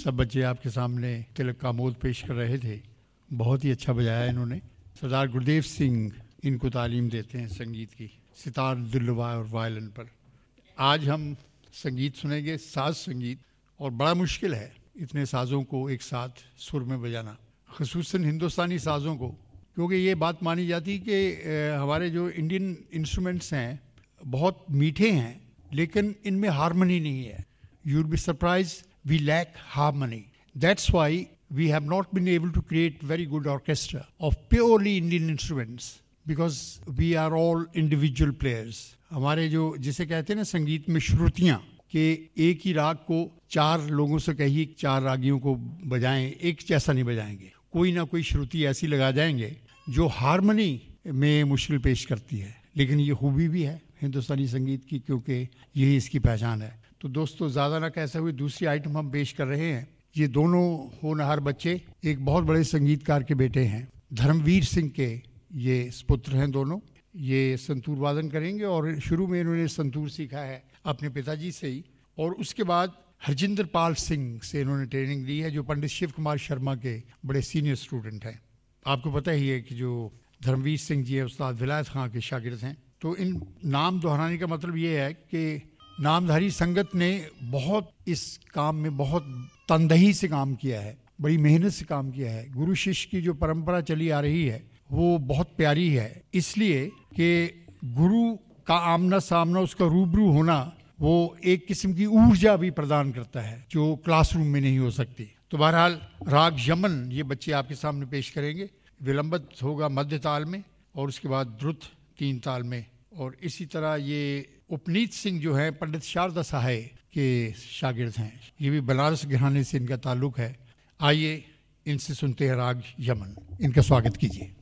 सब बच्चे आपके सामने तिलक का मोद पेश कर रहे थे। बहुत ही अच्छा बजाया इन्होंने। सरदार गुरुदेव सिंह इनको तालीम देते हैं संगीत की, सितार, दिलवा और वायलिन पर। आज हम संगीत सुनेंगे, साज संगीत, और बड़ा मुश्किल है इतने साज़ों को एक साथ सुर में बजाना खसूस हिंदुस्तानी साज़ों को। क्योंकि ये बात मानी जाती है कि हमारे जो इंडियन इंस्ट्रूमेंट्स हैं, बहुत मीठे हैं, लेकिन इनमें हारमोनी नहीं है। You be surprised we lack harmony that's why we have not been able to create very good orchestra of purely Indian instruments because we are all individual players. हमारे जो, जिसे कहते हैं ना संगीत में श्रुतियाँ, कि एक ही राग को चार लोगों से कहिए, चार रागियों को बजाएँ, एक जैसा नहीं बजाएँगे। कोई ना कोई श्रुति ऐसी लगा जाएँगे जो हारमोनी में मुश्किल पेश करती है। लेकिन ये खूबी भी है हिंदुस्तानी संगीत की, क्योंकि यही इसकी पहचान है। तो दोस्तों, ज़्यादा ना कैसे हुए दूसरी आइटम हम पेश कर रहे हैं। ये दोनों होनहार बच्चे एक बहुत बड़े संगीतकार के बेटे हैं। धर्मवीर सिंह के ये पुत्र हैं दोनों। ये संतूर वादन करेंगे और शुरू में इन्होंने संतूर सीखा है अपने पिताजी से ही। और उसके बाद हरजिंदर पाल सिंह से इन्होंने ट्रेनिंग ली है, जो पंडित शिव कुमार शर्मा के बड़े सीनियर स्टूडेंट हैं। आपको पता ही है कि जो धर्मवीर सिंह जी है, उस्ताद विलायत खां के शागिर्द हैं। तो इन नाम दोहराने का मतलब ये है कि नामधारी संगत ने बहुत इस काम में बहुत तंदही से काम किया है, बड़ी मेहनत से काम किया है। गुरु शिष्य की जो परंपरा चली आ रही है, वो बहुत प्यारी है। इसलिए कि गुरु का आमना सामना उसका रूबरू होना, वो एक किस्म की ऊर्जा भी प्रदान करता है, जो क्लासरूम में नहीं हो सकती। तो बहरहाल, राग यमन ये बच्चे आपके सामने पेश करेंगे। विलंबित होगा मध्य ताल में और उसके बाद द्रुत तीन ताल में। और इसी तरह ये उपनीत सिंह जो है, पंडित शारदा सहाय के शागिर्द हैं। ये भी बनारस घराने से इनका ताल्लुक है। आइए इनसे सुनते हैं राग यमन। इनका स्वागत कीजिए।